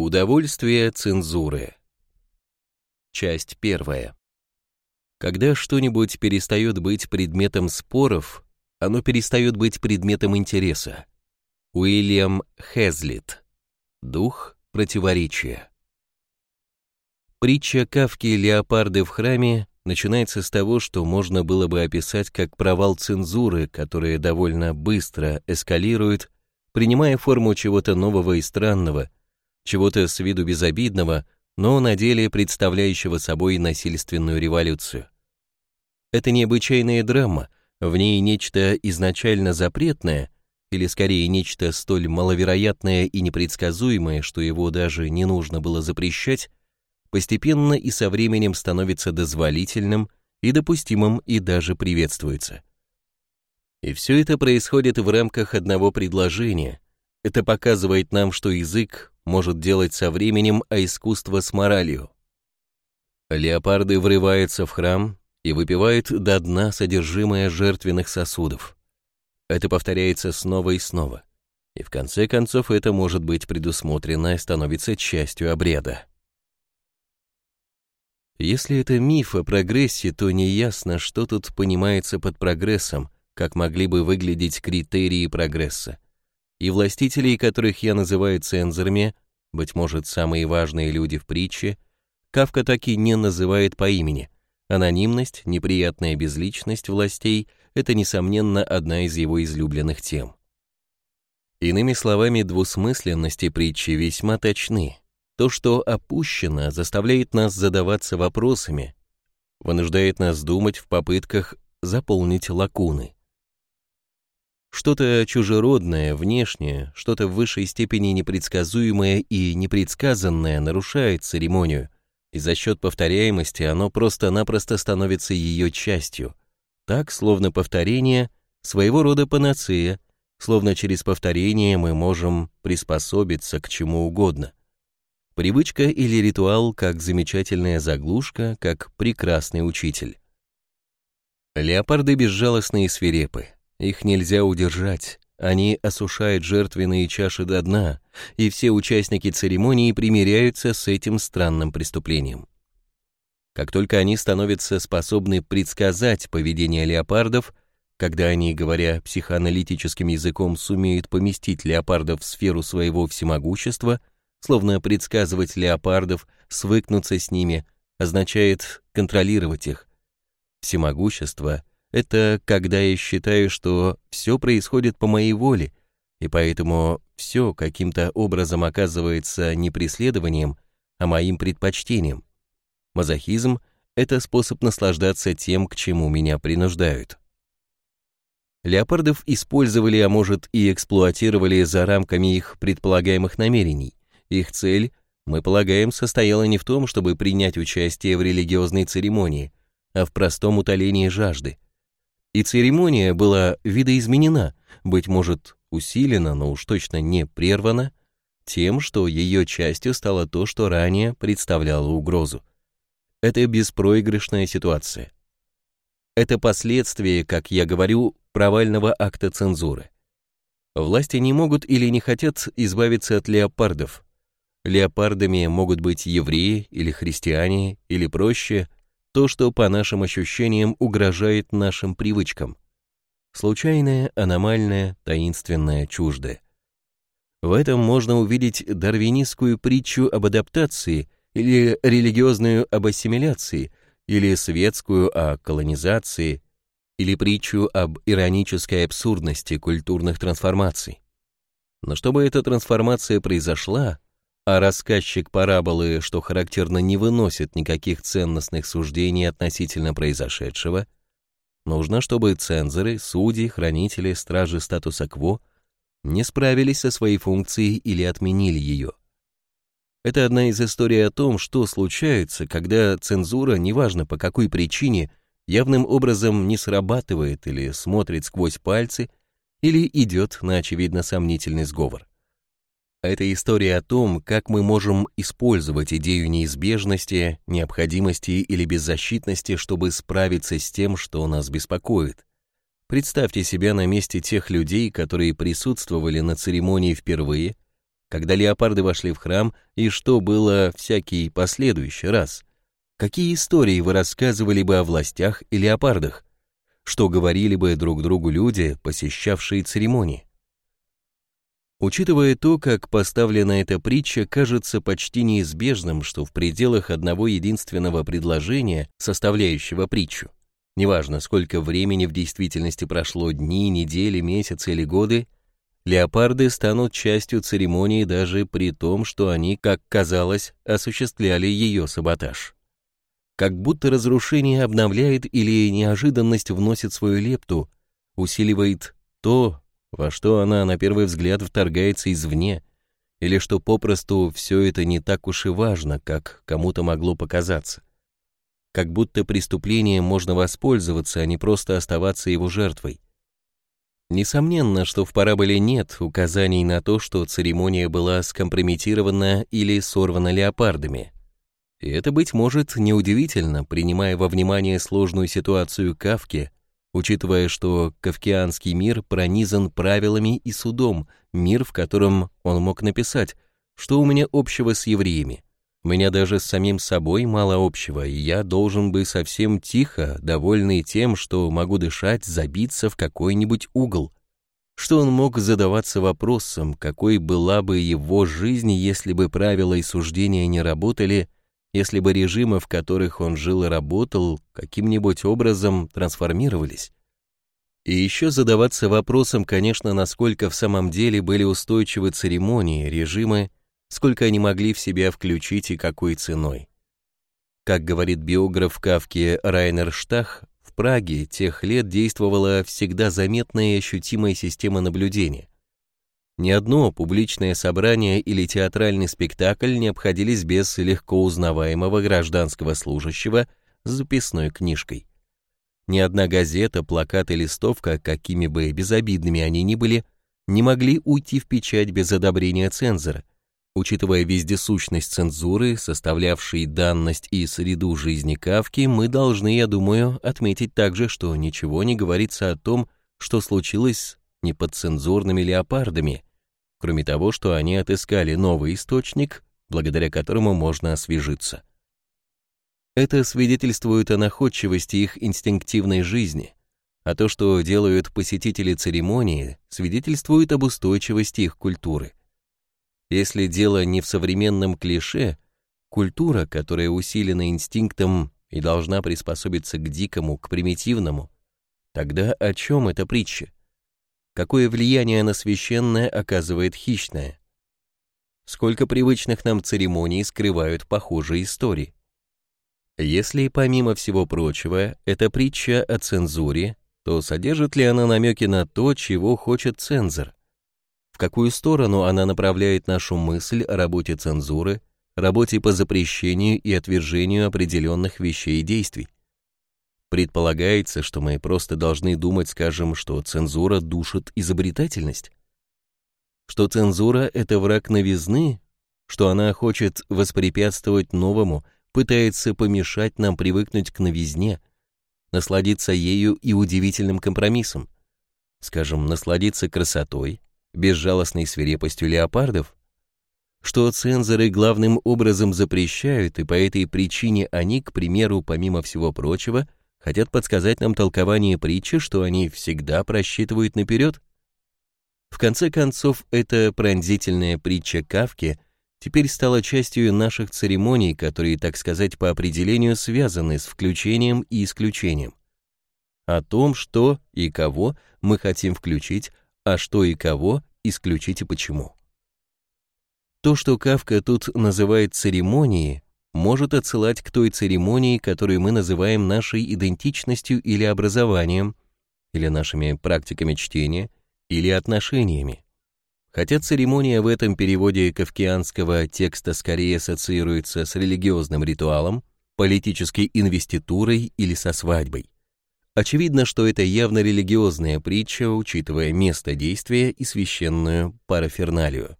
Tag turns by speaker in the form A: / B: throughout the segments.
A: Удовольствие цензуры. Часть первая. Когда что-нибудь перестает быть предметом споров, оно перестает быть предметом интереса. Уильям Хезлит. Дух противоречия. Притча Кавки «Леопарды в храме» начинается с того, что можно было бы описать как провал цензуры, которая довольно быстро эскалирует, принимая форму чего-то нового и странного – чего-то с виду безобидного, но на деле представляющего собой насильственную революцию. Это необычайная драма, в ней нечто изначально запретное, или скорее нечто столь маловероятное и непредсказуемое, что его даже не нужно было запрещать, постепенно и со временем становится дозволительным и допустимым и даже приветствуется. И все это происходит в рамках одного предложения. Это показывает нам, что язык может делать со временем, а искусство с моралью. Леопарды врываются в храм и выпивают до дна содержимое жертвенных сосудов. Это повторяется снова и снова. И в конце концов это может быть предусмотрено и становится частью обряда. Если это миф о прогрессе, то неясно, что тут понимается под прогрессом, как могли бы выглядеть критерии прогресса и властителей, которых я называю цензорами, быть может, самые важные люди в притче, Кавка так и не называет по имени. Анонимность, неприятная безличность властей – это, несомненно, одна из его излюбленных тем. Иными словами, двусмысленности притчи весьма точны. То, что опущено, заставляет нас задаваться вопросами, вынуждает нас думать в попытках заполнить лакуны. Что-то чужеродное, внешнее, что-то в высшей степени непредсказуемое и непредсказанное нарушает церемонию, и за счет повторяемости оно просто-напросто становится ее частью. Так, словно повторение — своего рода панацея, словно через повторение мы можем приспособиться к чему угодно. Привычка или ритуал как замечательная заглушка, как прекрасный учитель. Леопарды безжалостные и свирепы. Их нельзя удержать, они осушают жертвенные чаши до дна, и все участники церемонии примиряются с этим странным преступлением. Как только они становятся способны предсказать поведение леопардов, когда они, говоря психоаналитическим языком, сумеют поместить леопардов в сферу своего всемогущества, словно предсказывать леопардов, свыкнуться с ними, означает контролировать их. Всемогущество это когда я считаю, что все происходит по моей воле, и поэтому все каким-то образом оказывается не преследованием, а моим предпочтением. Мазохизм — это способ наслаждаться тем, к чему меня принуждают. Леопардов использовали, а может и эксплуатировали за рамками их предполагаемых намерений. Их цель, мы полагаем, состояла не в том, чтобы принять участие в религиозной церемонии, а в простом утолении жажды — и церемония была видоизменена, быть может, усилена, но уж точно не прервана, тем, что ее частью стало то, что ранее представляло угрозу. Это беспроигрышная ситуация. Это последствие, как я говорю, провального акта цензуры. Власти не могут или не хотят избавиться от леопардов. Леопардами могут быть евреи или христиане, или проще, то, что по нашим ощущениям угрожает нашим привычкам. Случайное, аномальное, таинственное, чуждое. В этом можно увидеть дарвинистскую притчу об адаптации или религиозную об ассимиляции, или светскую о колонизации, или притчу об иронической абсурдности культурных трансформаций. Но чтобы эта трансформация произошла, а рассказчик параболы, что характерно, не выносит никаких ценностных суждений относительно произошедшего, нужно, чтобы цензоры, судьи, хранители, стражи статуса кво не справились со своей функцией или отменили ее. Это одна из историй о том, что случается, когда цензура, неважно по какой причине, явным образом не срабатывает или смотрит сквозь пальцы, или идет на очевидно сомнительный сговор. Это история о том, как мы можем использовать идею неизбежности, необходимости или беззащитности, чтобы справиться с тем, что нас беспокоит. Представьте себя на месте тех людей, которые присутствовали на церемонии впервые, когда леопарды вошли в храм, и что было всякий последующий раз? Какие истории вы рассказывали бы о властях и леопардах? Что говорили бы друг другу люди, посещавшие церемонии? Учитывая то, как поставлена эта притча, кажется почти неизбежным, что в пределах одного единственного предложения, составляющего притчу, неважно, сколько времени в действительности прошло, дни, недели, месяцы или годы, леопарды станут частью церемонии даже при том, что они, как казалось, осуществляли ее саботаж. Как будто разрушение обновляет или неожиданность вносит свою лепту, усиливает то, во что она на первый взгляд вторгается извне, или что попросту все это не так уж и важно, как кому-то могло показаться. Как будто преступлением можно воспользоваться, а не просто оставаться его жертвой. Несомненно, что в параболе нет указаний на то, что церемония была скомпрометирована или сорвана леопардами. И это, быть может, неудивительно, принимая во внимание сложную ситуацию Кавки, учитывая, что кавкианский мир пронизан правилами и судом, мир, в котором он мог написать, что у меня общего с евреями. У меня даже с самим собой мало общего, и я должен бы совсем тихо, довольный тем, что могу дышать, забиться в какой-нибудь угол. Что он мог задаваться вопросом, какой была бы его жизнь, если бы правила и суждения не работали, если бы режимы, в которых он жил и работал, каким-нибудь образом трансформировались. И еще задаваться вопросом, конечно, насколько в самом деле были устойчивы церемонии, режимы, сколько они могли в себя включить и какой ценой. Как говорит биограф Кавки Райнер Штах, в Праге тех лет действовала всегда заметная и ощутимая система наблюдения. Ни одно публичное собрание или театральный спектакль не обходились без легко узнаваемого гражданского служащего с записной книжкой. Ни одна газета, плакат и листовка, какими бы безобидными они ни были, не могли уйти в печать без одобрения цензора. Учитывая вездесущность цензуры, составлявшей данность и среду жизни Кавки, мы должны, я думаю, отметить также, что ничего не говорится о том, что случилось с неподцензурными леопардами, кроме того, что они отыскали новый источник, благодаря которому можно освежиться. Это свидетельствует о находчивости их инстинктивной жизни, а то, что делают посетители церемонии, свидетельствует об устойчивости их культуры. Если дело не в современном клише, культура, которая усилена инстинктом и должна приспособиться к дикому, к примитивному, тогда о чем эта притча? Какое влияние на священное оказывает хищное. Сколько привычных нам церемоний скрывают похожие истории. Если, помимо всего прочего, это притча о цензуре, то содержит ли она намеки на то, чего хочет цензор? В какую сторону она направляет нашу мысль о работе цензуры, работе по запрещению и отвержению определенных вещей и действий? Предполагается, что мы просто должны думать, скажем, что цензура душит изобретательность? Что цензура — это враг новизны? Что она хочет воспрепятствовать новому, пытается помешать нам привыкнуть к новизне, насладиться ею и удивительным компромиссом? Скажем, насладиться красотой, безжалостной свирепостью леопардов? Что цензоры главным образом запрещают, и по этой причине они, к примеру, помимо всего прочего, хотят подсказать нам толкование притчи, что они всегда просчитывают наперед? В конце концов, эта пронзительная притча Кавки теперь стала частью наших церемоний, которые, так сказать, по определению связаны с включением и исключением. О том, что и кого мы хотим включить, а что и кого исключить и почему. То, что Кавка тут называет церемонией, может отсылать к той церемонии, которую мы называем нашей идентичностью или образованием, или нашими практиками чтения, или отношениями. Хотя церемония в этом переводе кавкианского текста скорее ассоциируется с религиозным ритуалом, политической инвеститурой или со свадьбой. Очевидно, что это явно религиозная притча, учитывая место действия и священную параферналию.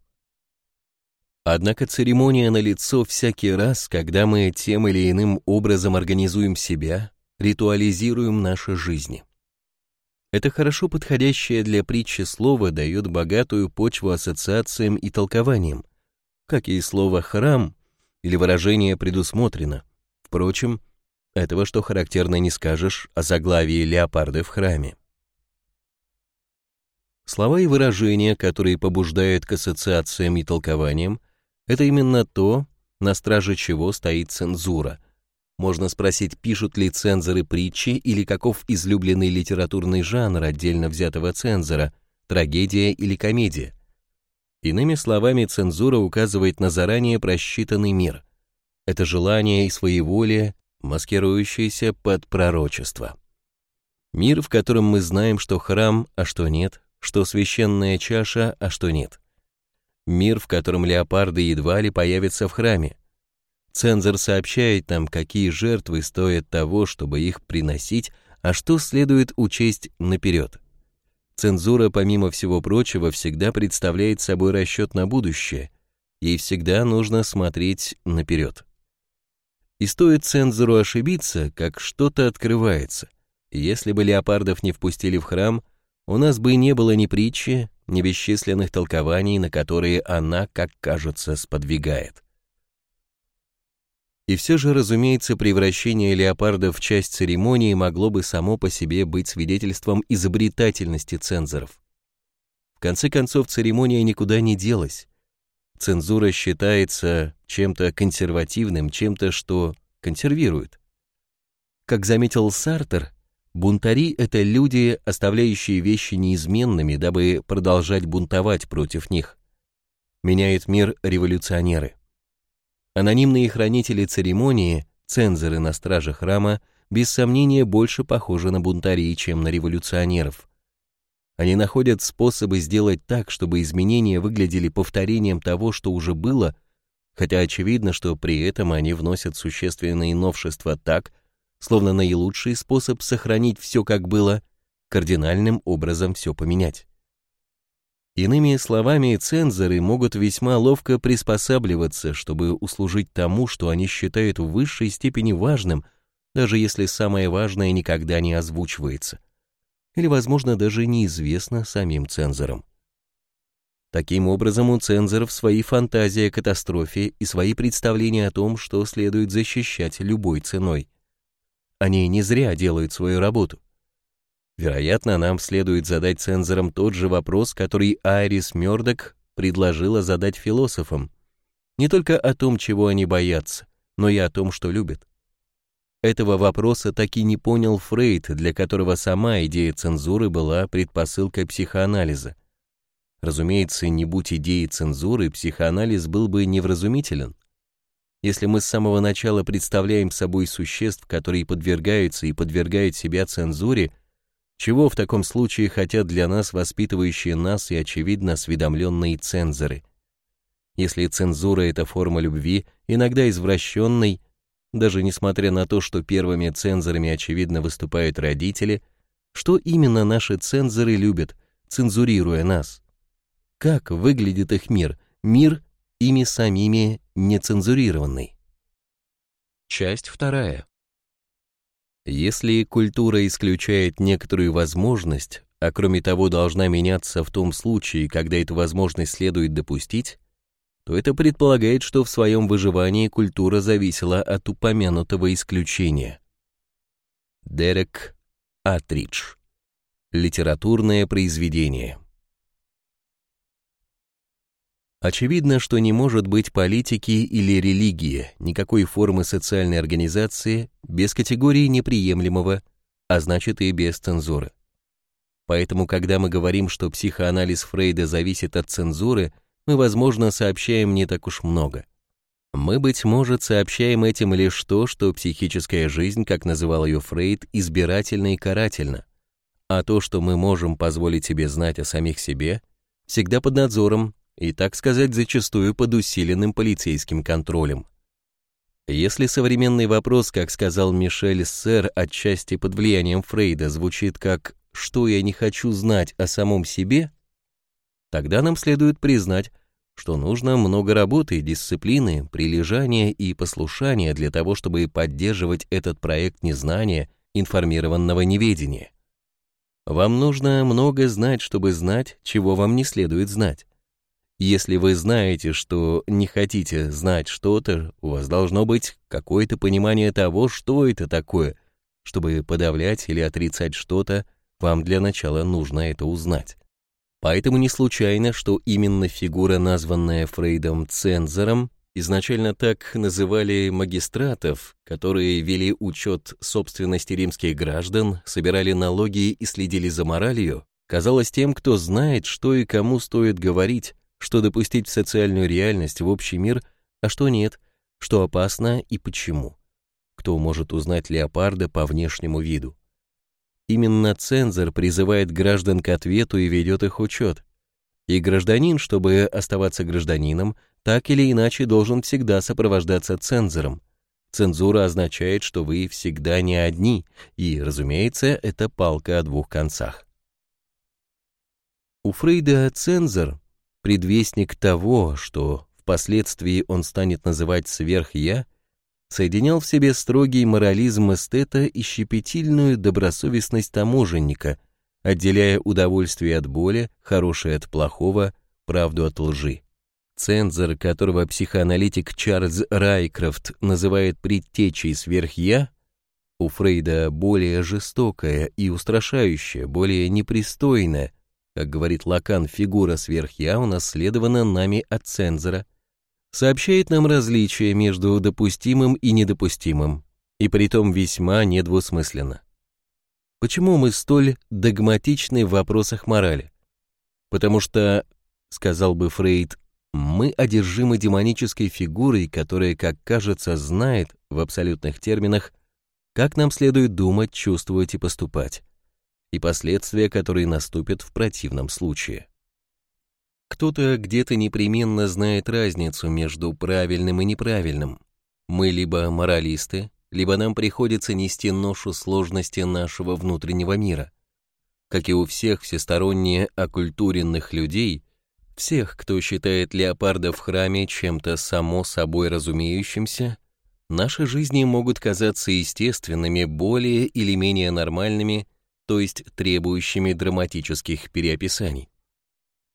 A: Однако церемония налицо всякий раз, когда мы тем или иным образом организуем себя, ритуализируем наши жизни. Это хорошо подходящее для притчи слово дает богатую почву ассоциациям и толкованиям, как и слово «храм» или выражение «предусмотрено». Впрочем, этого, что характерно, не скажешь о заглавии «Леопарды в храме». Слова и выражения, которые побуждают к ассоциациям и толкованиям, это именно то, на страже чего стоит цензура – можно спросить, пишут ли цензоры притчи или каков излюбленный литературный жанр отдельно взятого цензора, трагедия или комедия. Иными словами, цензура указывает на заранее просчитанный мир. Это желание и своеволие, маскирующееся под пророчество. Мир, в котором мы знаем, что храм, а что нет, что священная чаша, а что нет. Мир, в котором леопарды едва ли появятся в храме, Цензор сообщает нам, какие жертвы стоят того, чтобы их приносить, а что следует учесть наперед. Цензура, помимо всего прочего, всегда представляет собой расчет на будущее. Ей всегда нужно смотреть наперед. И стоит цензору ошибиться, как что-то открывается. Если бы леопардов не впустили в храм, у нас бы не было ни притчи, ни бесчисленных толкований, на которые она, как кажется, сподвигает. И все же, разумеется, превращение леопарда в часть церемонии могло бы само по себе быть свидетельством изобретательности цензоров. В конце концов, церемония никуда не делась. Цензура считается чем-то консервативным, чем-то, что консервирует. Как заметил Сартер, бунтари — это люди, оставляющие вещи неизменными, дабы продолжать бунтовать против них. Меняет мир революционеры. Анонимные хранители церемонии, цензоры на страже храма, без сомнения больше похожи на бунтарей, чем на революционеров. Они находят способы сделать так, чтобы изменения выглядели повторением того, что уже было, хотя очевидно, что при этом они вносят существенные новшества так, словно наилучший способ сохранить все как было, кардинальным образом все поменять. Иными словами, цензоры могут весьма ловко приспосабливаться, чтобы услужить тому, что они считают в высшей степени важным, даже если самое важное никогда не озвучивается. Или, возможно, даже неизвестно самим цензорам. Таким образом, у цензоров свои фантазии о катастрофе и свои представления о том, что следует защищать любой ценой. Они не зря делают свою работу. Вероятно, нам следует задать цензорам тот же вопрос, который Айрис Мёрдок предложила задать философам. Не только о том, чего они боятся, но и о том, что любят. Этого вопроса так и не понял Фрейд, для которого сама идея цензуры была предпосылкой психоанализа. Разумеется, не будь идеи цензуры, психоанализ был бы невразумителен. Если мы с самого начала представляем собой существ, которые подвергаются и подвергают себя цензуре, чего в таком случае хотят для нас воспитывающие нас и, очевидно, осведомленные цензоры? Если цензура — это форма любви, иногда извращенной, даже несмотря на то, что первыми цензорами, очевидно, выступают родители, что именно наши цензоры любят, цензурируя нас? Как выглядит их мир, мир ими самими нецензурированный? Часть вторая. Если культура исключает некоторую возможность, а кроме того должна меняться в том случае, когда эту возможность следует допустить, то это предполагает, что в своем выживании культура зависела от упомянутого исключения. Дерек Атридж. Литературное произведение. Очевидно, что не может быть политики или религии, никакой формы социальной организации без категории неприемлемого, а значит и без цензуры. Поэтому, когда мы говорим, что психоанализ Фрейда зависит от цензуры, мы, возможно, сообщаем не так уж много. Мы, быть может, сообщаем этим лишь то, что психическая жизнь, как называл ее Фрейд, избирательна и карательна, а то, что мы можем позволить себе знать о самих себе, всегда под надзором и, так сказать, зачастую под усиленным полицейским контролем. Если современный вопрос, как сказал Мишель Сэр, отчасти под влиянием Фрейда, звучит как «что я не хочу знать о самом себе», тогда нам следует признать, что нужно много работы, дисциплины, прилежания и послушания для того, чтобы поддерживать этот проект незнания, информированного неведения. Вам нужно много знать, чтобы знать, чего вам не следует знать. Если вы знаете, что не хотите знать что-то, у вас должно быть какое-то понимание того, что это такое. Чтобы подавлять или отрицать что-то, вам для начала нужно это узнать. Поэтому не случайно, что именно фигура, названная Фрейдом цензором, изначально так называли магистратов, которые вели учет собственности римских граждан, собирали налоги и следили за моралью, казалось тем, кто знает, что и кому стоит говорить, что допустить в социальную реальность, в общий мир, а что нет, что опасно и почему. Кто может узнать леопарда по внешнему виду? Именно цензор призывает граждан к ответу и ведет их учет. И гражданин, чтобы оставаться гражданином, так или иначе должен всегда сопровождаться цензором. Цензура означает, что вы всегда не одни, и, разумеется, это палка о двух концах. У Фрейда цензор — предвестник того, что впоследствии он станет называть сверх-я — соединял в себе строгий морализм эстета и щепетильную добросовестность таможенника, отделяя удовольствие от боли, хорошее от плохого, правду от лжи. Цензор, которого психоаналитик Чарльз Райкрофт называет предтечей сверхя, у Фрейда более жестокая и устрашающая, более непристойная, как говорит Лакан, фигура сверхя унаследована нами от цензора – сообщает нам различия между допустимым и недопустимым, и притом весьма недвусмысленно. Почему мы столь догматичны в вопросах морали? Потому что, сказал бы Фрейд, мы одержимы демонической фигурой, которая, как кажется, знает, в абсолютных терминах, как нам следует думать, чувствовать и поступать, и последствия, которые наступят в противном случае. Кто-то где-то непременно знает разницу между правильным и неправильным. Мы либо моралисты, либо нам приходится нести ношу сложности нашего внутреннего мира. Как и у всех всесторонне оккультуренных людей, всех, кто считает леопарда в храме чем-то само собой разумеющимся, наши жизни могут казаться естественными, более или менее нормальными, то есть требующими драматических переописаний.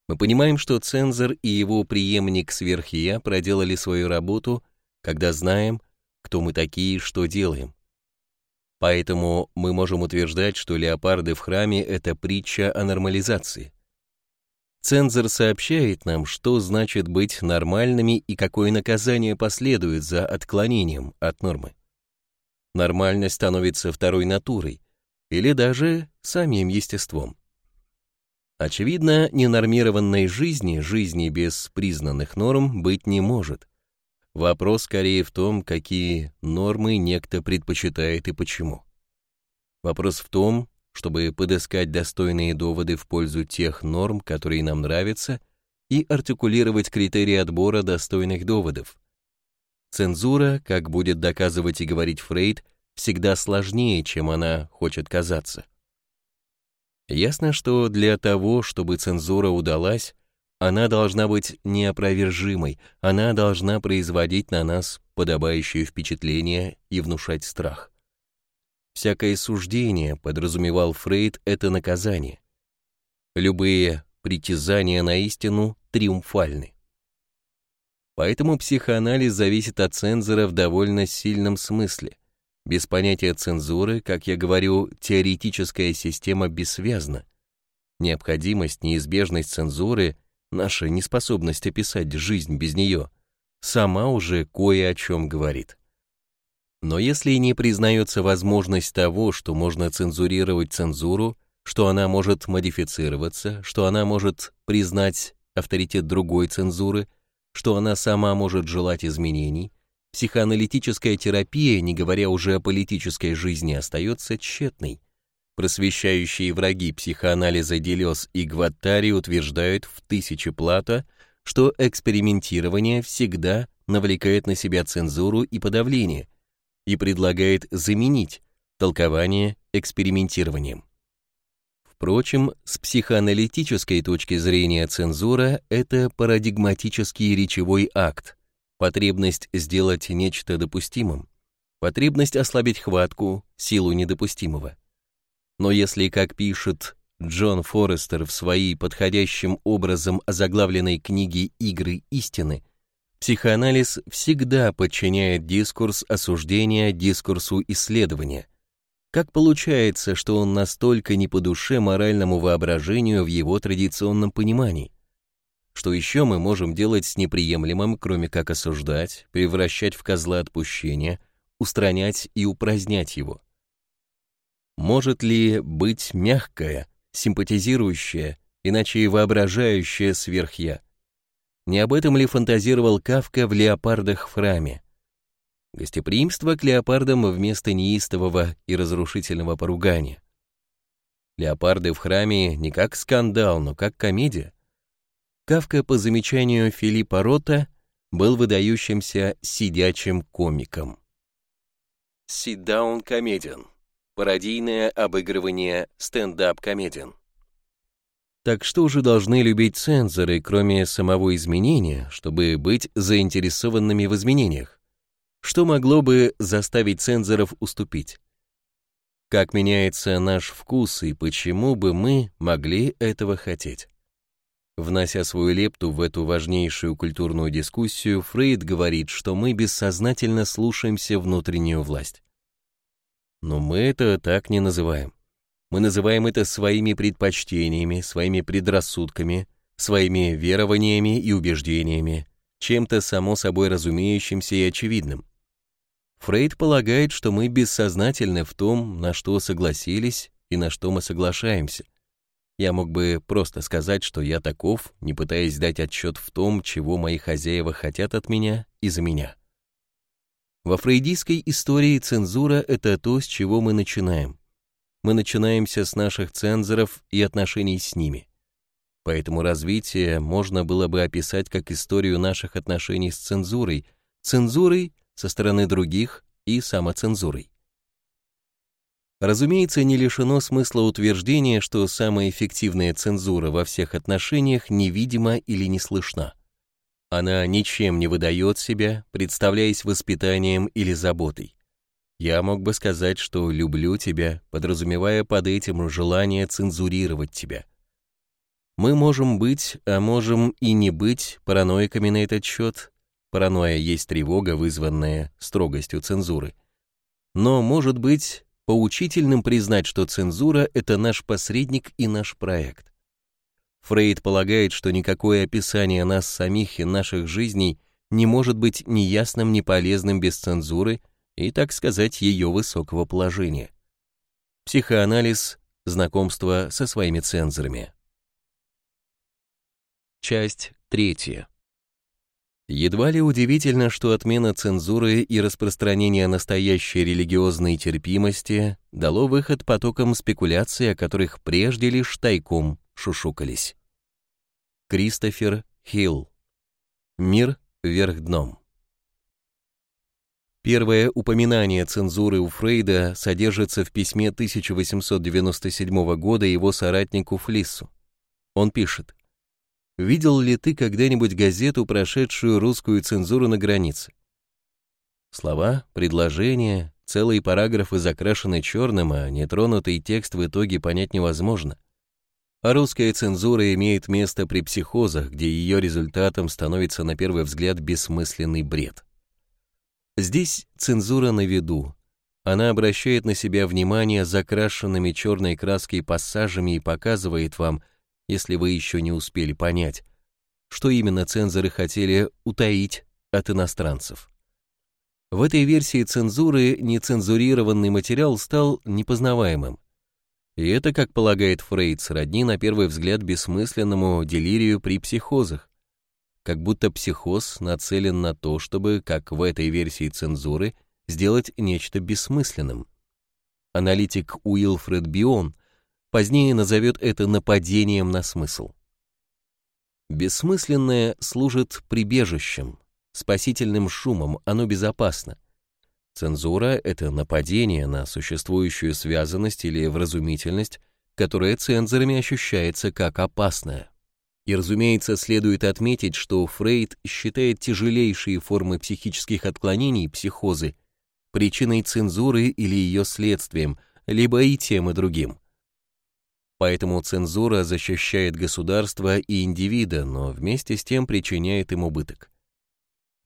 A: Мы понимаем, что цензор и его преемник сверхия проделали свою работу, когда знаем, кто мы такие и что делаем. Поэтому мы можем утверждать, что леопарды в храме — это притча о нормализации. Цензор сообщает нам, что значит быть нормальными и какое наказание последует за отклонением от нормы. Нормальность становится второй натурой или даже самим естеством. Очевидно, ненормированной жизни, жизни без признанных норм быть не может. Вопрос скорее в том, какие нормы некто предпочитает и почему. Вопрос в том, чтобы подыскать достойные доводы в пользу тех норм, которые нам нравятся, и артикулировать критерии отбора достойных доводов. Цензура, как будет доказывать и говорить Фрейд, всегда сложнее, чем она хочет казаться. Ясно, что для того, чтобы цензура удалась, она должна быть неопровержимой, она должна производить на нас подобающее впечатление и внушать страх. Всякое суждение, подразумевал Фрейд, это наказание. Любые притязания на истину триумфальны. Поэтому психоанализ зависит от цензора в довольно сильном смысле. Без понятия цензуры, как я говорю, теоретическая система бессвязна. Необходимость, неизбежность цензуры, наша неспособность описать жизнь без нее, сама уже кое о чем говорит. Но если не признается возможность того, что можно цензурировать цензуру, что она может модифицироваться, что она может признать авторитет другой цензуры, что она сама может желать изменений, Психоаналитическая терапия, не говоря уже о политической жизни, остается тщетной. Просвещающие враги психоанализа Делес и Гваттари утверждают в тысячи плата, что экспериментирование всегда навлекает на себя цензуру и подавление и предлагает заменить толкование экспериментированием. Впрочем, с психоаналитической точки зрения цензура — это парадигматический речевой акт, потребность сделать нечто допустимым, потребность ослабить хватку, силу недопустимого. Но если, как пишет Джон Форестер в своей подходящим образом озаглавленной книге «Игры истины», психоанализ всегда подчиняет дискурс осуждения дискурсу исследования. Как получается, что он настолько не по душе моральному воображению в его традиционном понимании? Что еще мы можем делать с неприемлемым, кроме как осуждать, превращать в козла отпущения, устранять и упразднять его? Может ли быть мягкое, симпатизирующее, иначе и воображающее сверхя? Не об этом ли фантазировал Кавка в «Леопардах в храме»? Гостеприимство к леопардам вместо неистового и разрушительного поругания. Леопарды в храме не как скандал, но как комедия. Кавка, по замечанию Филиппа Рота, был выдающимся сидячим комиком. Sit-down comedian. Пародийное обыгрывание стендап-комедиан. Так что же должны любить цензоры, кроме самого изменения, чтобы быть заинтересованными в изменениях? Что могло бы заставить цензоров уступить? Как меняется наш вкус и почему бы мы могли этого хотеть? Внося свою лепту в эту важнейшую культурную дискуссию, Фрейд говорит, что мы бессознательно слушаемся внутреннюю власть. Но мы это так не называем. Мы называем это своими предпочтениями, своими предрассудками, своими верованиями и убеждениями, чем-то само собой разумеющимся и очевидным. Фрейд полагает, что мы бессознательны в том, на что согласились и на что мы соглашаемся. Я мог бы просто сказать, что я таков, не пытаясь дать отчет в том, чего мои хозяева хотят от меня и за меня. Во фрейдистской истории цензура — это то, с чего мы начинаем. Мы начинаемся с наших цензоров и отношений с ними. Поэтому развитие можно было бы описать как историю наших отношений с цензурой, цензурой со стороны других и самоцензурой. Разумеется, не лишено смысла утверждение, что самая эффективная цензура во всех отношениях невидима или не слышна. Она ничем не выдает себя, представляясь воспитанием или заботой. Я мог бы сказать, что люблю тебя, подразумевая под этим желание цензурировать тебя. Мы можем быть, а можем и не быть параноиками на этот счет. Паранойя есть тревога, вызванная строгостью цензуры. Но, может быть, поучительным признать, что цензура — это наш посредник и наш проект. Фрейд полагает, что никакое описание нас самих и наших жизней не может быть ни ясным, ни полезным без цензуры и, так сказать, ее высокого положения. Психоанализ, знакомство со своими цензорами. Часть третья. Едва ли удивительно, что отмена цензуры и распространение настоящей религиозной терпимости дало выход потокам спекуляций, о которых прежде лишь тайком шушукались. Кристофер Хилл. Мир вверх дном. Первое упоминание цензуры у Фрейда содержится в письме 1897 года его соратнику Флиссу. Он пишет Видел ли ты когда-нибудь газету, прошедшую русскую цензуру на границе? Слова, предложения, целые параграфы закрашены черным, а нетронутый текст в итоге понять невозможно. А русская цензура имеет место при психозах, где ее результатом становится на первый взгляд бессмысленный бред. Здесь цензура на виду. Она обращает на себя внимание закрашенными черной краской пассажами и показывает вам, если вы еще не успели понять, что именно цензоры хотели утаить от иностранцев. В этой версии цензуры нецензурированный материал стал непознаваемым. И это, как полагает Фрейд, сродни на первый взгляд бессмысленному делирию при психозах. Как будто психоз нацелен на то, чтобы, как в этой версии цензуры, сделать нечто бессмысленным. Аналитик Уилфред Бион позднее назовет это нападением на смысл. Бессмысленное служит прибежищем, спасительным шумом, оно безопасно. Цензура — это нападение на существующую связанность или вразумительность, которая цензорами ощущается как опасная. И, разумеется, следует отметить, что Фрейд считает тяжелейшие формы психических отклонений, психозы, причиной цензуры или ее следствием, либо и тем и другим. Поэтому цензура защищает государство и индивида, но вместе с тем причиняет им убыток.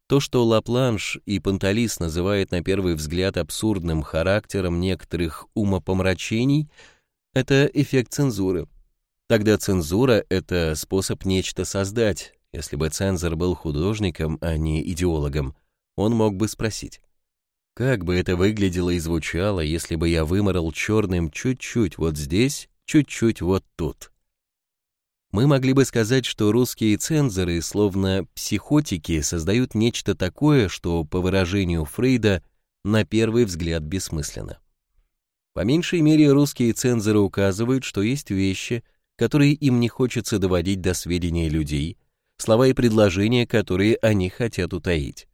A: То, что Лапланш и Панталис называют на первый взгляд абсурдным характером некоторых умопомрачений, это эффект цензуры. Тогда цензура — это способ нечто создать. Если бы цензор был художником, а не идеологом, он мог бы спросить, как бы это выглядело и звучало, если бы я выморал черным чуть-чуть вот здесь, чуть-чуть вот тут. Мы могли бы сказать, что русские цензоры, словно психотики, создают нечто такое, что, по выражению Фрейда, на первый взгляд бессмысленно. По меньшей мере, русские цензоры указывают, что есть вещи, которые им не хочется доводить до сведения людей, слова и предложения, которые они хотят утаить.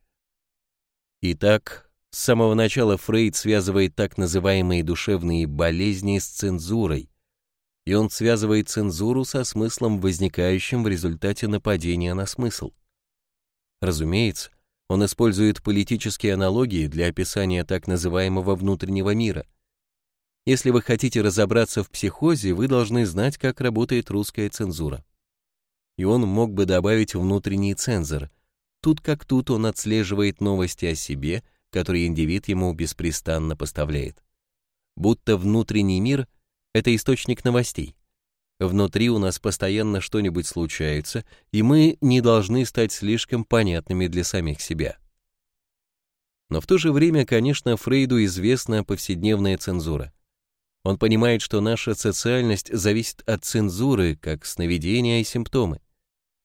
A: Итак, с самого начала Фрейд связывает так называемые душевные болезни с цензурой, и он связывает цензуру со смыслом, возникающим в результате нападения на смысл. Разумеется, он использует политические аналогии для описания так называемого внутреннего мира. Если вы хотите разобраться в психозе, вы должны знать, как работает русская цензура. И он мог бы добавить внутренний цензор. Тут как тут он отслеживает новости о себе, которые индивид ему беспрестанно поставляет. Будто внутренний мир — это источник новостей. Внутри у нас постоянно что-нибудь случается, и мы не должны стать слишком понятными для самих себя. Но в то же время, конечно, Фрейду известна повседневная цензура. Он понимает, что наша социальность зависит от цензуры, как сновидения и симптомы.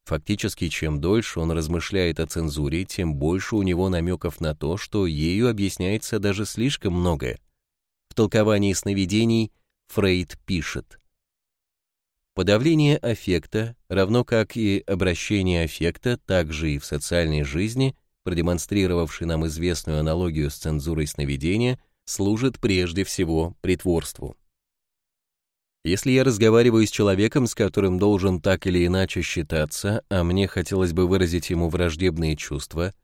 A: Фактически, чем дольше он размышляет о цензуре, тем больше у него намеков на то, что ею объясняется даже слишком многое. В толковании сновидений Фрейд пишет. Подавление аффекта, равно как и обращение аффекта, также и в социальной жизни, продемонстрировавший нам известную аналогию с цензурой сновидения, служит прежде всего притворству. Если я разговариваю с человеком, с которым должен так или иначе считаться, а мне хотелось бы выразить ему враждебные чувства,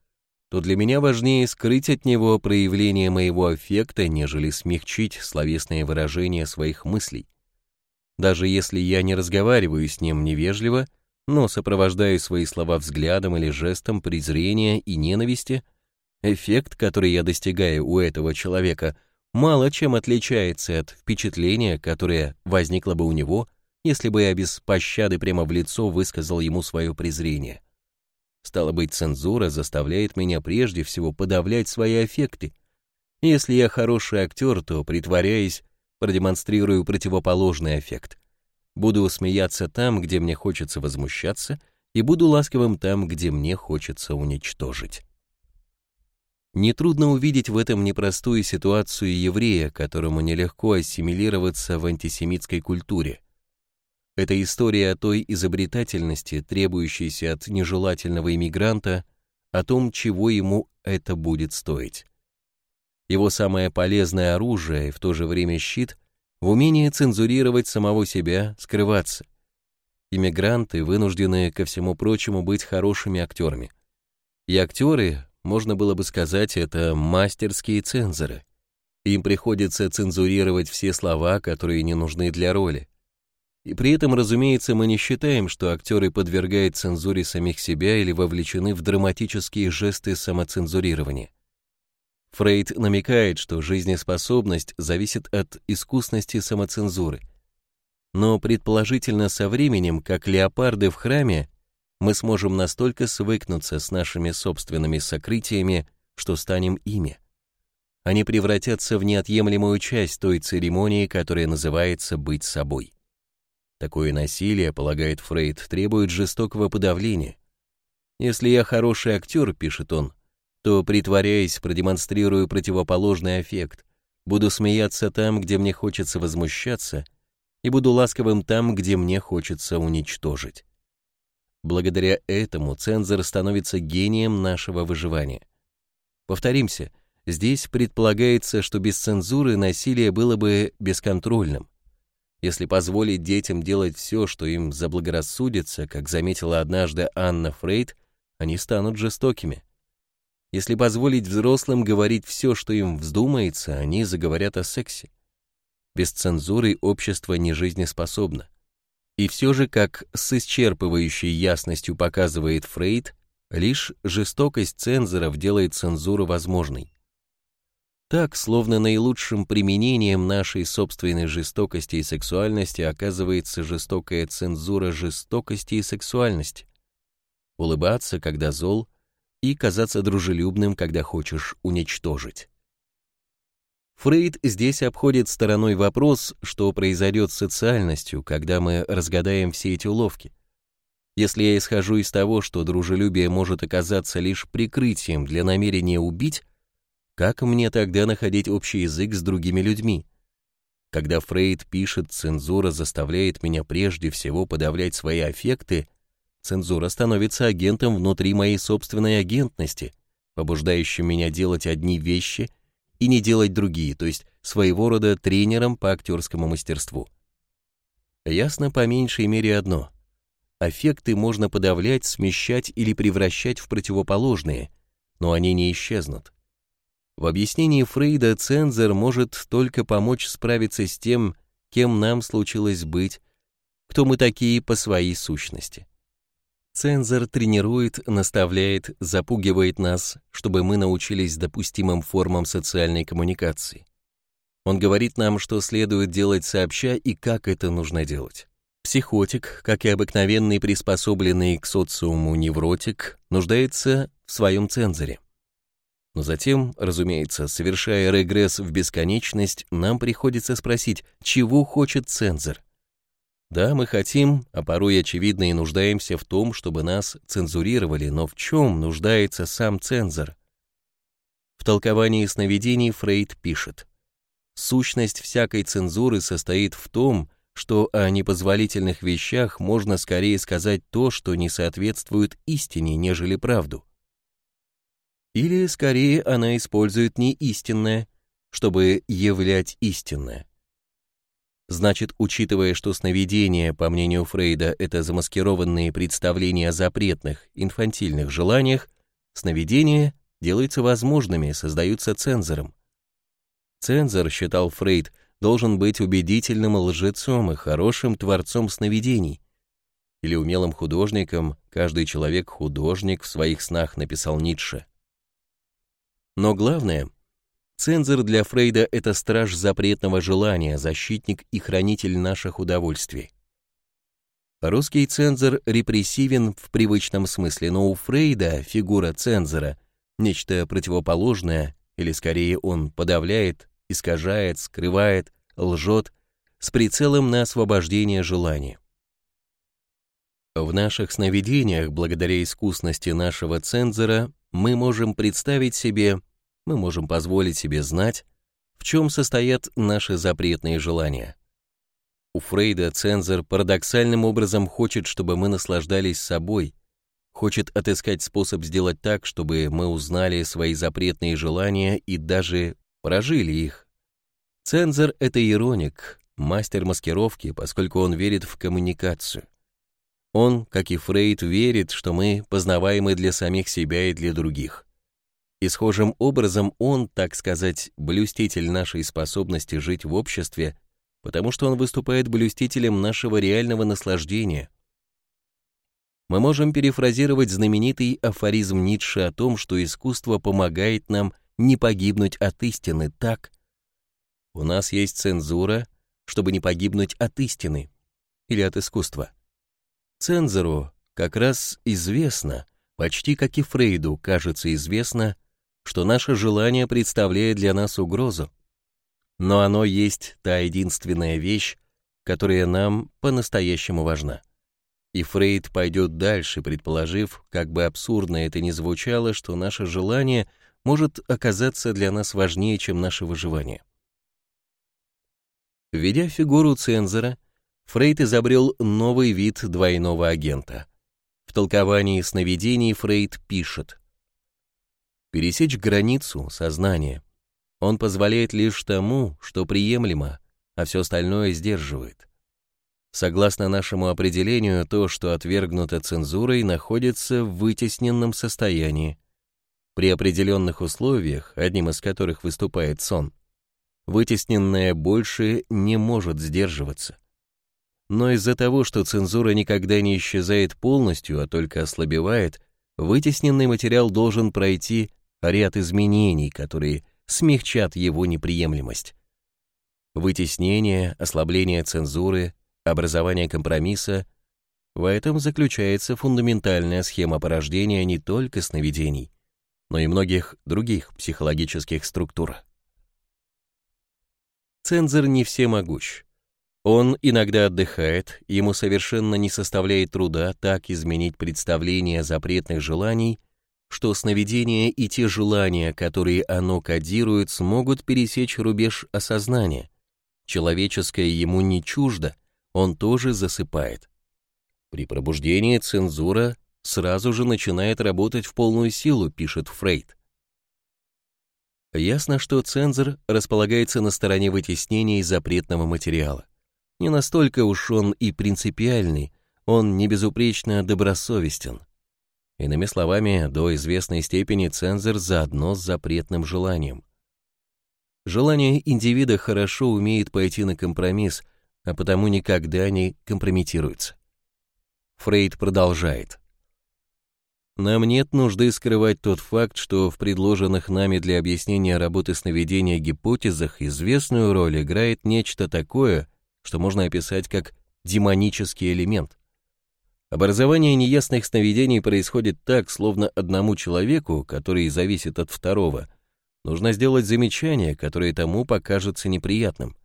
A: то для меня важнее скрыть от него проявление моего аффекта, нежели смягчить словесные выражения своих мыслей. Даже если я не разговариваю с ним невежливо, но сопровождаю свои слова взглядом или жестом презрения и ненависти, эффект, который я достигаю у этого человека, мало чем отличается от впечатления, которое возникло бы у него, если бы я без пощады прямо в лицо высказал ему свое презрение. Стало быть, цензура заставляет меня прежде всего подавлять свои аффекты. Если я хороший актер, то, притворяясь, продемонстрирую противоположный эффект. Буду смеяться там, где мне хочется возмущаться, и буду ласковым там, где мне хочется уничтожить. Нетрудно увидеть в этом непростую ситуацию еврея, которому нелегко ассимилироваться в антисемитской культуре. Это история о той изобретательности, требующейся от нежелательного иммигранта, о том, чего ему это будет стоить. Его самое полезное оружие и в то же время щит в умении цензурировать самого себя, скрываться. Иммигранты вынуждены, ко всему прочему, быть хорошими актерами. И актеры, можно было бы сказать, это мастерские цензоры. Им приходится цензурировать все слова, которые не нужны для роли. И при этом, разумеется, мы не считаем, что актеры подвергают цензуре самих себя или вовлечены в драматические жесты самоцензурирования. Фрейд намекает, что жизнеспособность зависит от искусности самоцензуры. Но предположительно со временем, как леопарды в храме, мы сможем настолько свыкнуться с нашими собственными сокрытиями, что станем ими. Они превратятся в неотъемлемую часть той церемонии, которая называется «быть собой». Такое насилие, полагает Фрейд, требует жестокого подавления. Если я хороший актер, пишет он, то, притворяясь, продемонстрирую противоположный эффект, буду смеяться там, где мне хочется возмущаться, и буду ласковым там, где мне хочется уничтожить. Благодаря этому цензор становится гением нашего выживания. Повторимся, здесь предполагается, что без цензуры насилие было бы бесконтрольным. Если позволить детям делать все, что им заблагорассудится, как заметила однажды Анна Фрейд, они станут жестокими. Если позволить взрослым говорить все, что им вздумается, они заговорят о сексе. Без цензуры общество не жизнеспособно. И все же, как с исчерпывающей ясностью показывает Фрейд, лишь жестокость цензоров делает цензуру возможной. Так, словно наилучшим применением нашей собственной жестокости и сексуальности оказывается жестокая цензура жестокости и сексуальности. Улыбаться, когда зол, и казаться дружелюбным, когда хочешь уничтожить. Фрейд здесь обходит стороной вопрос, что произойдет с социальностью, когда мы разгадаем все эти уловки. Если я исхожу из того, что дружелюбие может оказаться лишь прикрытием для намерения убить, как мне тогда находить общий язык с другими людьми? Когда Фрейд пишет «цензура заставляет меня прежде всего подавлять свои аффекты», цензура становится агентом внутри моей собственной агентности, побуждающим меня делать одни вещи и не делать другие, то есть своего рода тренером по актерскому мастерству. Ясно по меньшей мере одно. Аффекты можно подавлять, смещать или превращать в противоположные, но они не исчезнут. В объяснении Фрейда цензор может только помочь справиться с тем, кем нам случилось быть, кто мы такие по своей сущности. Цензор тренирует, наставляет, запугивает нас, чтобы мы научились допустимым формам социальной коммуникации. Он говорит нам, что следует делать сообща и как это нужно делать. Психотик, как и обыкновенный приспособленный к социуму невротик, нуждается в своем цензоре. Но затем, разумеется, совершая регресс в бесконечность, нам приходится спросить, чего хочет цензор. Да, мы хотим, а порой очевидно и нуждаемся в том, чтобы нас цензурировали, но в чем нуждается сам цензор? В толковании сновидений Фрейд пишет, «Сущность всякой цензуры состоит в том, что о непозволительных вещах можно скорее сказать то, что не соответствует истине, нежели правду. Или, скорее, она использует не истинное, чтобы являть истинное. Значит, учитывая, что сновидения, по мнению Фрейда, это замаскированные представления о запретных, инфантильных желаниях, сновидения делаются возможными, создаются цензором. Цензор, считал Фрейд, должен быть убедительным лжецом и хорошим творцом сновидений. Или умелым художником, каждый человек художник в своих снах написал Ницше. Но главное, цензор для Фрейда – это страж запретного желания, защитник и хранитель наших удовольствий. Русский цензор репрессивен в привычном смысле, но у Фрейда фигура цензора – нечто противоположное, или скорее он подавляет, искажает, скрывает, лжет, с прицелом на освобождение желания. В наших сновидениях, благодаря искусности нашего цензора, мы можем представить себе, мы можем позволить себе знать, в чем состоят наши запретные желания. У Фрейда цензор парадоксальным образом хочет, чтобы мы наслаждались собой, хочет отыскать способ сделать так, чтобы мы узнали свои запретные желания и даже прожили их. Цензор — это ироник, мастер маскировки, поскольку он верит в коммуникацию. Он, как и Фрейд, верит, что мы познаваемы для самих себя и для других. И схожим образом он, так сказать, блюститель нашей способности жить в обществе, потому что он выступает блюстителем нашего реального наслаждения. Мы можем перефразировать знаменитый афоризм Ницше о том, что искусство помогает нам не погибнуть от истины так. У нас есть цензура, чтобы не погибнуть от истины или от искусства. Цензору как раз известно, почти как и Фрейду кажется известно, что наше желание представляет для нас угрозу. Но оно есть та единственная вещь, которая нам по-настоящему важна. И Фрейд пойдет дальше, предположив, как бы абсурдно это ни звучало, что наше желание может оказаться для нас важнее, чем наше выживание. Введя фигуру цензора, Фрейд изобрел новый вид двойного агента. В толковании сновидений Фрейд пишет «Пересечь границу сознания. Он позволяет лишь тому, что приемлемо, а все остальное сдерживает. Согласно нашему определению, то, что отвергнуто цензурой, находится в вытесненном состоянии. При определенных условиях, одним из которых выступает сон, Вытесненное больше не может сдерживаться. Но из-за того, что цензура никогда не исчезает полностью, а только ослабевает, вытесненный материал должен пройти ряд изменений, которые смягчат его неприемлемость. Вытеснение, ослабление цензуры, образование компромисса — в этом заключается фундаментальная схема порождения не только сновидений, но и многих других психологических структур. Цензор не всемогущ. Он иногда отдыхает, ему совершенно не составляет труда так изменить представление запретных желаний, что сновидения и те желания, которые оно кодирует, смогут пересечь рубеж осознания. Человеческое ему не чуждо, он тоже засыпает. При пробуждении цензура сразу же начинает работать в полную силу, пишет Фрейд. Ясно, что цензор располагается на стороне вытеснения запретного материала. Не настолько уж он и принципиальный, он не безупречно добросовестен. Иными словами, до известной степени цензор заодно с запретным желанием. Желание индивида хорошо умеет пойти на компромисс, а потому никогда не компрометируется. Фрейд продолжает. Нам нет нужды скрывать тот факт, что в предложенных нами для объяснения работы сновидения гипотезах известную роль играет нечто такое, что можно описать как демонический элемент. Образование неясных сновидений происходит так, словно одному человеку, который зависит от второго, нужно сделать замечание, которое тому покажется неприятным.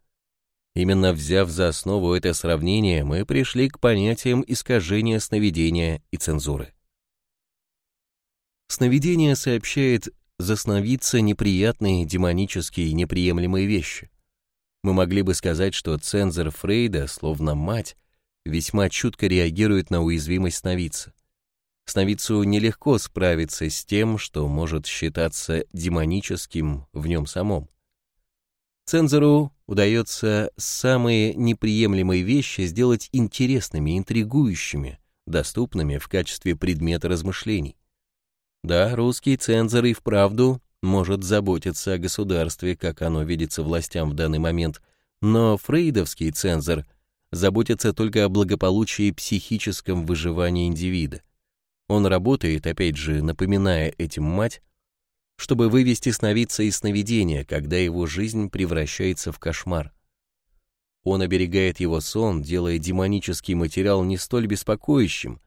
A: Именно взяв за основу это сравнение, мы пришли к понятиям искажения сновидения и цензуры. Сновидение сообщает засновиться неприятные, демонические, неприемлемые вещи. Мы могли бы сказать, что цензор Фрейда, словно мать, весьма чутко реагирует на уязвимость сновидца. Сновидцу нелегко справиться с тем, что может считаться демоническим в нем самом. Цензору удается самые неприемлемые вещи сделать интересными, интригующими, доступными в качестве предмета размышлений. Да, русский цензор и вправду может заботиться о государстве, как оно видится властям в данный момент, но фрейдовский цензор заботится только о благополучии психическом выживании индивида. Он работает, опять же, напоминая этим мать, чтобы вывести сновидца из сновидения, когда его жизнь превращается в кошмар. Он оберегает его сон, делая демонический материал не столь беспокоящим.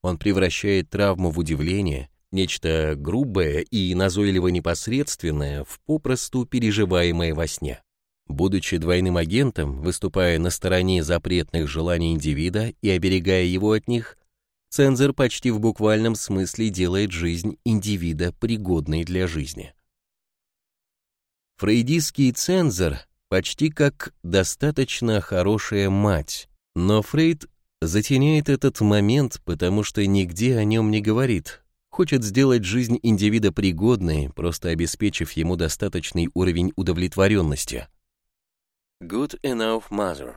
A: Он превращает травму в удивление, нечто грубое и назойливо непосредственное в попросту переживаемое во сне. Будучи двойным агентом, выступая на стороне запретных желаний индивида и оберегая его от них, Цензор почти в буквальном смысле делает жизнь индивида пригодной для жизни. Фрейдистский цензор почти как достаточно хорошая мать, но Фрейд затеняет этот момент, потому что нигде о нем не говорит, хочет сделать жизнь индивида пригодной, просто обеспечив ему достаточный уровень удовлетворенности. Good enough mother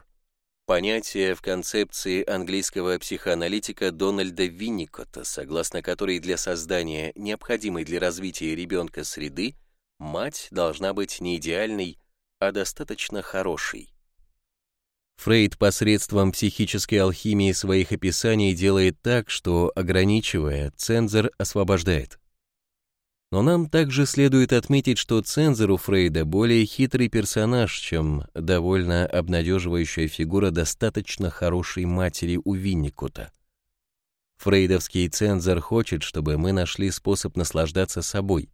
A: Понятие в концепции английского психоаналитика Дональда Винникота, согласно которой для создания необходимой для развития ребенка среды мать должна быть не идеальной, а достаточно хорошей. Фрейд посредством психической алхимии своих описаний делает так, что, ограничивая, цензор освобождает. Но нам также следует отметить, что цензор у Фрейда более хитрый персонаж, чем довольно обнадеживающая фигура достаточно хорошей матери у Винникута. Фрейдовский цензор хочет, чтобы мы нашли способ наслаждаться собой.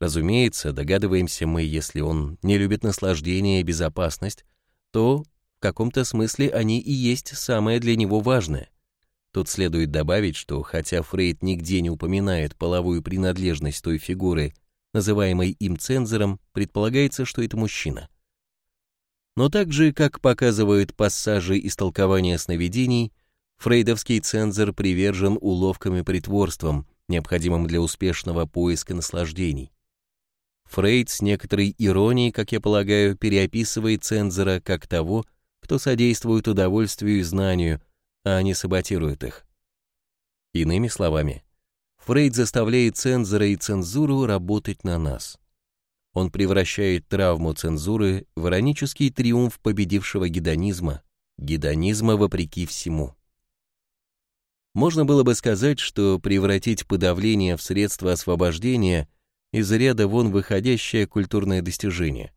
A: Разумеется, догадываемся мы, если он не любит наслаждение и безопасность, то каком-то смысле они и есть самое для него важное. Тут следует добавить, что хотя Фрейд нигде не упоминает половую принадлежность той фигуры, называемой им цензором, предполагается, что это мужчина. Но так же, как показывают пассажи истолкования сновидений, фрейдовский цензор привержен уловкам и притворствам, необходимым для успешного поиска наслаждений. Фрейд с некоторой иронией, как я полагаю, переописывает цензора как того, кто содействует удовольствию и знанию, а они саботируют их. Иными словами, Фрейд заставляет цензора и цензуру работать на нас. Он превращает травму цензуры в иронический триумф победившего гедонизма, гедонизма вопреки всему. Можно было бы сказать, что превратить подавление в средство освобождения из ряда вон выходящее культурное достижение.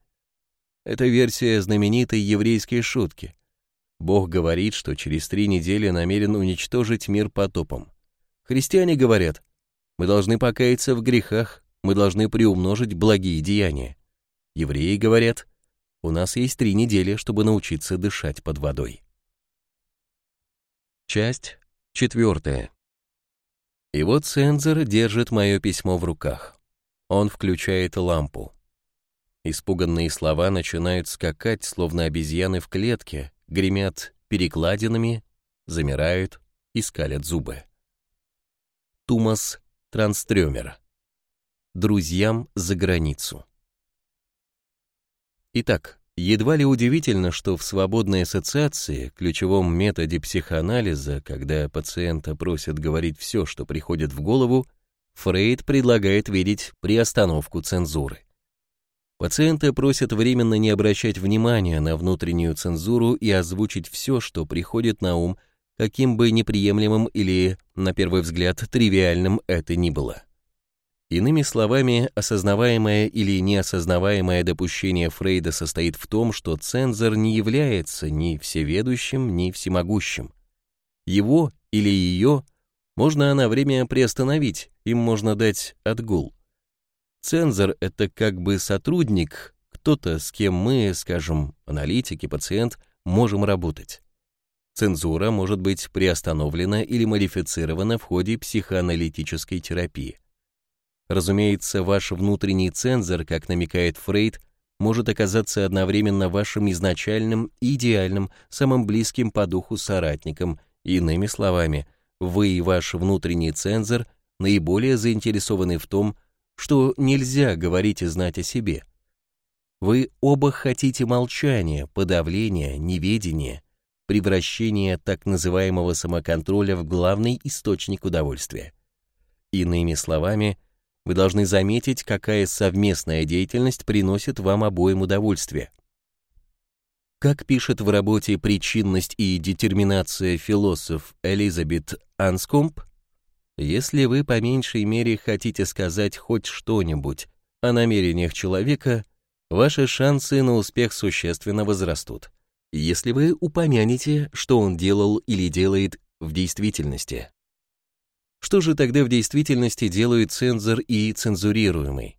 A: Это версия знаменитой еврейской шутки. Бог говорит, что через три недели намерен уничтожить мир потопом. Христиане говорят, мы должны покаяться в грехах, мы должны приумножить благие деяния. Евреи говорят, у нас есть три недели, чтобы научиться дышать под водой. Часть четвертая. И вот цензор держит мое письмо в руках. Он включает лампу. Испуганные слова начинают скакать, словно обезьяны в клетке, гремят перекладинами, замирают и скалят зубы. Тумас Транстрёмер. Друзьям за границу. Итак, едва ли удивительно, что в свободной ассоциации, ключевом методе психоанализа, когда пациента просят говорить все, что приходит в голову, Фрейд предлагает видеть приостановку цензуры. Пациента просят временно не обращать внимания на внутреннюю цензуру и озвучить все, что приходит на ум, каким бы неприемлемым или, на первый взгляд, тривиальным это ни было. Иными словами, осознаваемое или неосознаваемое допущение Фрейда состоит в том, что цензор не является ни всеведущим, ни всемогущим. Его или ее можно на время приостановить, им можно дать отгул. Цензор — это как бы сотрудник, кто-то, с кем мы, скажем, аналитики, пациент, можем работать. Цензура может быть приостановлена или модифицирована в ходе психоаналитической терапии. Разумеется, ваш внутренний цензор, как намекает Фрейд, может оказаться одновременно вашим изначальным, идеальным, самым близким по духу соратником. Иными словами, вы и ваш внутренний цензор наиболее заинтересованы в том, что нельзя говорить и знать о себе. Вы оба хотите молчания, подавления, неведения, превращения так называемого самоконтроля в главный источник удовольствия. Иными словами, вы должны заметить, какая совместная деятельность приносит вам обоим удовольствие. Как пишет в работе «Причинность и детерминация» философ Элизабет Анскомп, если вы по меньшей мере хотите сказать хоть что-нибудь о намерениях человека, ваши шансы на успех существенно возрастут, если вы упомянете, что он делал или делает в действительности. Что же тогда в действительности делают цензор и цензурируемый?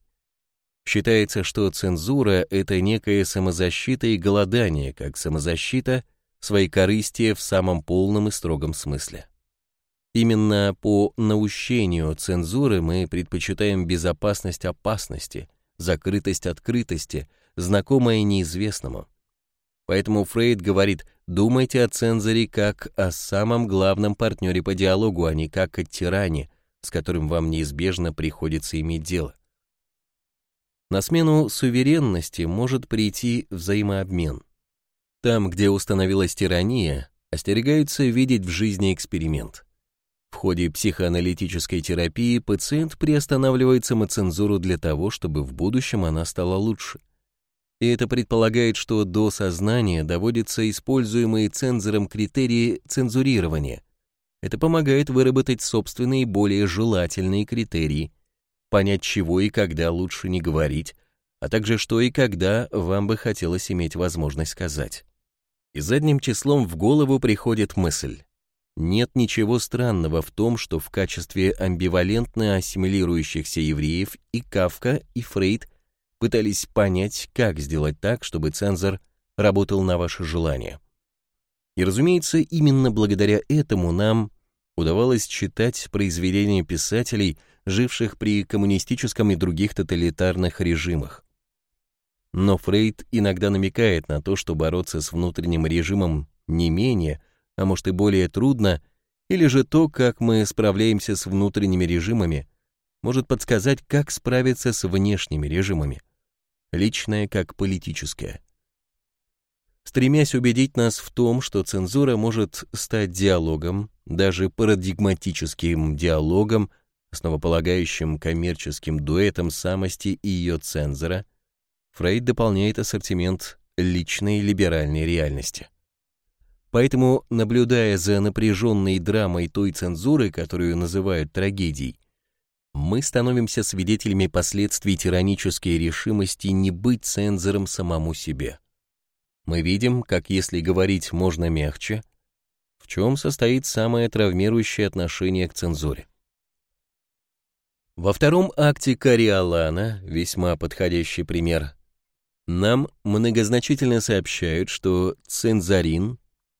A: Считается, что цензура — это некая самозащита и голодание, как самозащита, своей корысти в самом полном и строгом смысле. Именно по наущению цензуры мы предпочитаем безопасность опасности, закрытость открытости, знакомое неизвестному. Поэтому Фрейд говорит, думайте о цензоре как о самом главном партнере по диалогу, а не как о тиране, с которым вам неизбежно приходится иметь дело. На смену суверенности может прийти взаимообмен. Там, где установилась тирания, остерегаются видеть в жизни эксперимент. В ходе психоаналитической терапии пациент приостанавливает самоцензуру для того, чтобы в будущем она стала лучше. И это предполагает, что до сознания доводятся используемые цензором критерии цензурирования. Это помогает выработать собственные более желательные критерии, понять, чего и когда лучше не говорить, а также что и когда вам бы хотелось иметь возможность сказать. И задним числом в голову приходит мысль. Нет ничего странного в том, что в качестве амбивалентно ассимилирующихся евреев и Кавка, и Фрейд пытались понять, как сделать так, чтобы цензор работал на ваше желание. И, разумеется, именно благодаря этому нам удавалось читать произведения писателей, живших при коммунистическом и других тоталитарных режимах. Но Фрейд иногда намекает на то, что бороться с внутренним режимом не менее, а может и более трудно, или же то, как мы справляемся с внутренними режимами, может подсказать, как справиться с внешними режимами, личное как политическое. Стремясь убедить нас в том, что цензура может стать диалогом, даже парадигматическим диалогом, основополагающим коммерческим дуэтом самости и ее цензора, Фрейд дополняет ассортимент личной либеральной реальности. Поэтому, наблюдая за напряженной драмой той цензуры, которую называют трагедией, мы становимся свидетелями последствий тиранической решимости не быть цензором самому себе. Мы видим, как если говорить можно мягче, в чем состоит самое травмирующее отношение к цензуре. Во втором акте Кориолана, весьма подходящий пример, нам многозначительно сообщают, что Цензарин,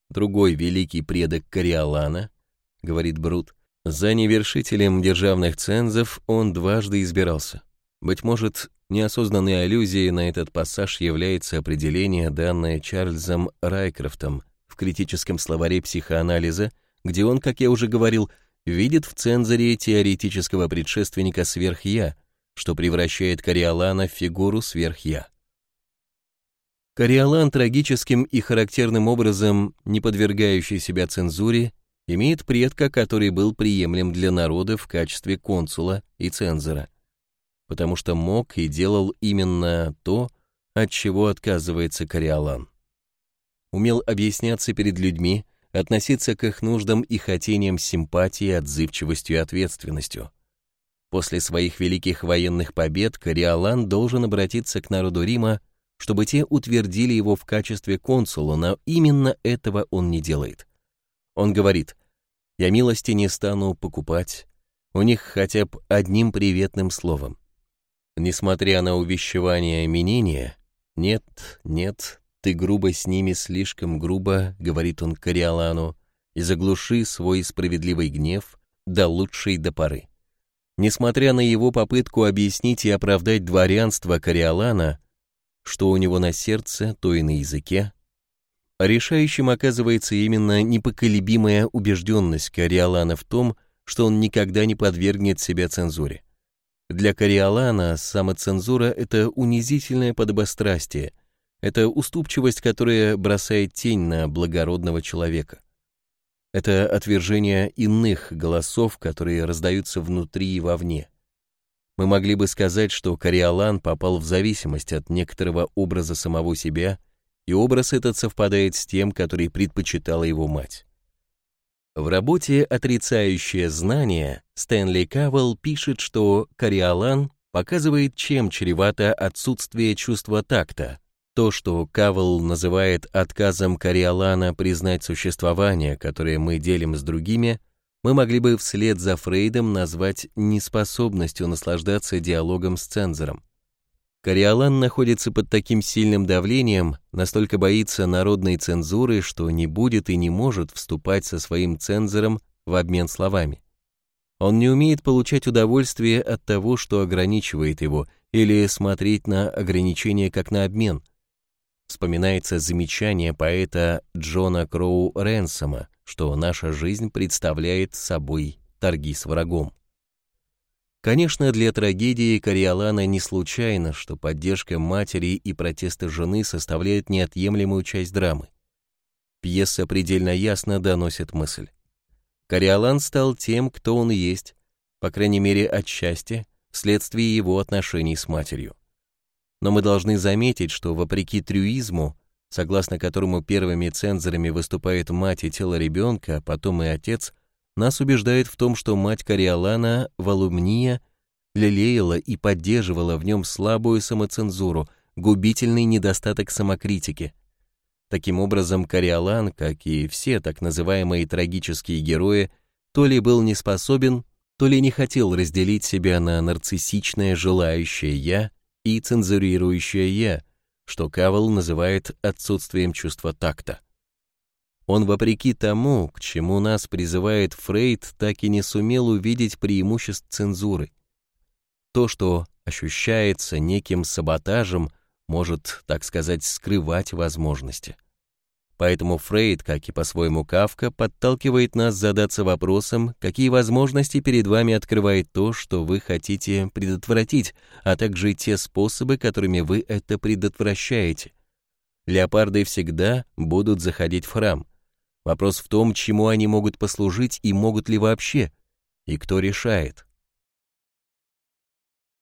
A: другой великий предок Кориолана, говорит Брут, за невершителем державных цензов он дважды избирался. Быть может, неосознанной аллюзией на этот пассаж является определение, данное Чарльзом Райкрофтом в критическом словаре психоанализа, где он, как я уже говорил, видит в цензоре теоретического предшественника сверх-я, что превращает Кориолана в фигуру сверх-я. Кориолан трагическим и характерным образом, не подвергающий себя цензуре, имеет предка, который был приемлем для народа в качестве консула и цензора, потому что мог и делал именно то, от чего отказывается Кориолан. Умел объясняться перед людьми, относиться к их нуждам и хотениям с симпатией, отзывчивостью и ответственностью. После своих великих военных побед Кориолан должен обратиться к народу Рима чтобы те утвердили его в качестве консула, но именно этого он не делает. Он говорит, «Я милости не стану покупать, у них хотя бы одним приветным словом». Несмотря на увещевание Минения, «Нет, нет, ты грубо с ними, слишком грубо», — говорит он Кориолану, «и заглуши свой справедливый гнев до лучшей до поры». Несмотря на его попытку объяснить и оправдать дворянство Кориолана, что у него на сердце, то и на языке. Решающим оказывается именно непоколебимая убежденность Кориолана в том, что он никогда не подвергнет себя цензуре. Для Кориолана самоцензура — это унизительное подобострастие, это уступчивость, которая бросает тень на благородного человека. Это отвержение иных голосов, которые раздаются внутри и вовне. Мы могли бы сказать, что Кориолан попал в зависимость от некоторого образа самого себя, и образ этот совпадает с тем, который предпочитала его мать. В работе «Отрицающее знание» Стэнли Кавелл пишет, что Кориолан показывает, чем чревато отсутствие чувства такта. То, что Кавелл называет отказом Кориолана признать существование, которое мы делим с другими, мы могли бы вслед за Фрейдом назвать неспособностью наслаждаться диалогом с цензором. Кориолан находится под таким сильным давлением, настолько боится народной цензуры, что не будет и не может вступать со своим цензором в обмен словами. Он не умеет получать удовольствие от того, что ограничивает его, или смотреть на ограничения как на обмен. Вспоминается замечание поэта Джона Кроу Ренсома, что наша жизнь представляет собой торги с врагом. Конечно, для трагедии Кориолана не случайно, что поддержка матери и протесты жены составляют неотъемлемую часть драмы. Пьеса предельно ясно доносит мысль. Кориолан стал тем, кто он есть, по крайней мере отчасти, вследствие его отношений с матерью. Но мы должны заметить, что вопреки трюизму, согласно которому первыми цензорами выступает мать и тело ребенка, а потом и отец, нас убеждает в том, что мать Кориолана, Валумния, лелеяла и поддерживала в нем слабую самоцензуру, губительный недостаток самокритики. Таким образом, Кориолан, как и все так называемые трагические герои, то ли был не способен, то ли не хотел разделить себя на нарциссичное желающее «я» и цензурирующее «я», что Кавел называет отсутствием чувства такта. Он, вопреки тому, к чему нас призывает Фрейд, так и не сумел увидеть преимуществ цензуры. То, что ощущается неким саботажем, может, так сказать, скрывать возможности. Поэтому Фрейд, как и по-своему Кавка, подталкивает нас задаться вопросом, какие возможности перед вами открывает то, что вы хотите предотвратить, а также те способы, которыми вы это предотвращаете. Леопарды всегда будут заходить в храм. Вопрос в том, чему они могут послужить и могут ли вообще, и кто решает.